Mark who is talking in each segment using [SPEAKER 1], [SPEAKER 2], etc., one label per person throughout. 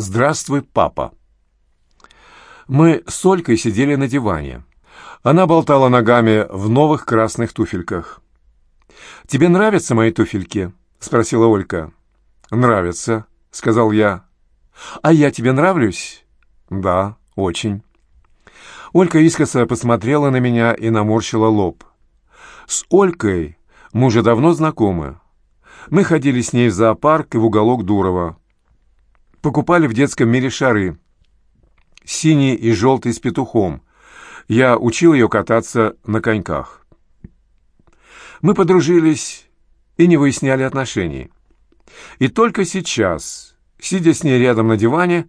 [SPEAKER 1] «Здравствуй, папа». Мы с Олькой сидели на диване. Она болтала ногами в новых красных туфельках. «Тебе нравятся мои туфельки?» — спросила Олька. «Нравятся», — сказал я. «А я тебе нравлюсь?» «Да, очень». Олька искоса посмотрела на меня и наморщила лоб. «С Олькой мы уже давно знакомы. Мы ходили с ней в зоопарк и в уголок Дурова. Покупали в детском мире шары. Синий и желтый с петухом. Я учил ее кататься на коньках. Мы подружились и не выясняли отношений. И только сейчас, сидя с ней рядом на диване,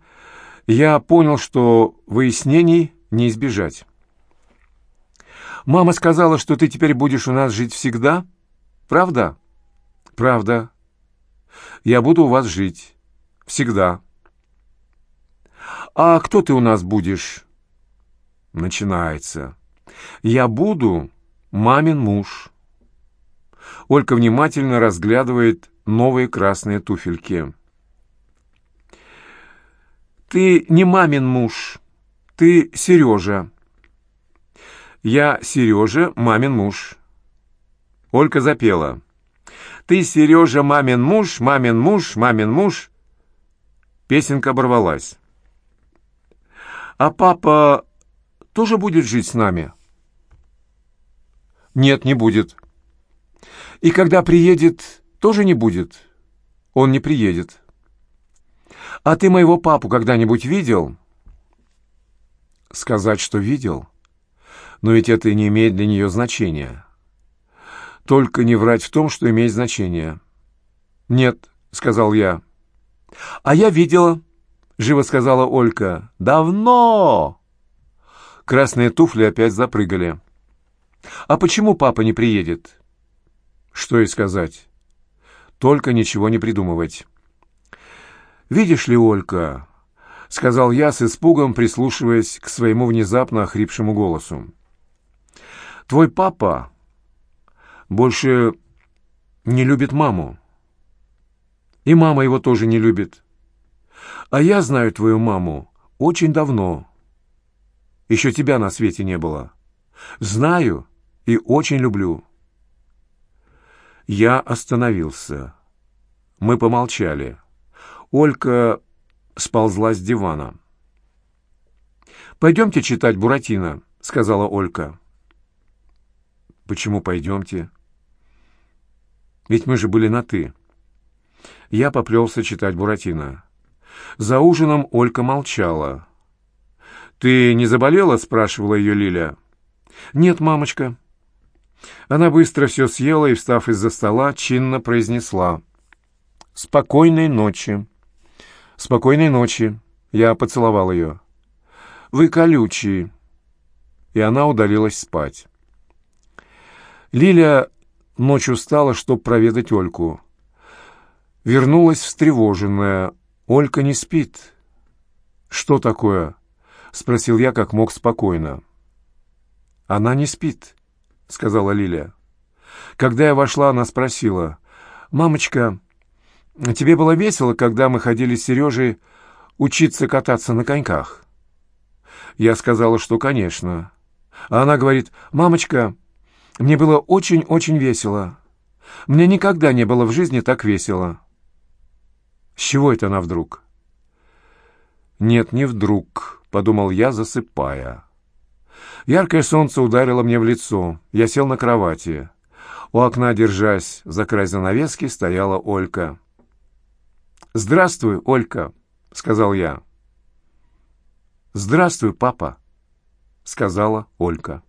[SPEAKER 1] я понял, что выяснений не избежать. «Мама сказала, что ты теперь будешь у нас жить всегда? Правда?» «Правда. Я буду у вас жить. Всегда». «А кто ты у нас будешь?» Начинается. «Я буду мамин муж». Олька внимательно разглядывает новые красные туфельки. «Ты не мамин муж, ты Сережа». «Я Сережа, мамин муж». Олька запела. «Ты, Сережа, мамин муж, мамин муж, мамин муж». Песенка оборвалась. «А папа тоже будет жить с нами?» «Нет, не будет». «И когда приедет, тоже не будет?» «Он не приедет». «А ты моего папу когда-нибудь видел?» «Сказать, что видел?» «Но ведь это не имеет для нее значения». «Только не врать в том, что имеет значение». «Нет», — сказал я. «А я видела», — живо сказала Олька. «Давно!» Красные туфли опять запрыгали. «А почему папа не приедет?» «Что и сказать. Только ничего не придумывать». «Видишь ли, Олька», — сказал я с испугом, прислушиваясь к своему внезапно охрипшему голосу. «Твой папа больше не любит маму. И мама его тоже не любит. А я знаю твою маму очень давно. Еще тебя на свете не было. Знаю и очень люблю». Я остановился. Мы помолчали. Олька сползла с дивана. «Пойдемте читать Буратино», — сказала Олька. «Почему пойдемте?» «Ведь мы же были на «ты». Я поплелся читать Буратино. За ужином Олька молчала. «Ты не заболела?» — спрашивала ее Лиля. «Нет, мамочка». Она быстро все съела и, встав из-за стола, чинно произнесла. «Спокойной ночи». «Спокойной ночи». Я поцеловал ее. «Вы колючие». И она удалилась спать. Лиля ночью встала, чтобы проведать Ольку. Вернулась встревоженная. Олька не спит. «Что такое?» — спросил я как мог спокойно. «Она не спит», — сказала Лиля. Когда я вошла, она спросила. «Мамочка, Тебе было весело, когда мы ходили с Сережей учиться кататься на коньках?» Я сказала, что конечно. А она говорит, «Мамочка, мне было очень-очень весело. Мне никогда не было в жизни так весело». С чего это она вдруг? «Нет, не вдруг», — подумал я, засыпая. Яркое солнце ударило мне в лицо. Я сел на кровати. У окна, держась за край занавески, стояла Олька. «Здравствуй, Олька», — сказал я. «Здравствуй, папа», — сказала Олька.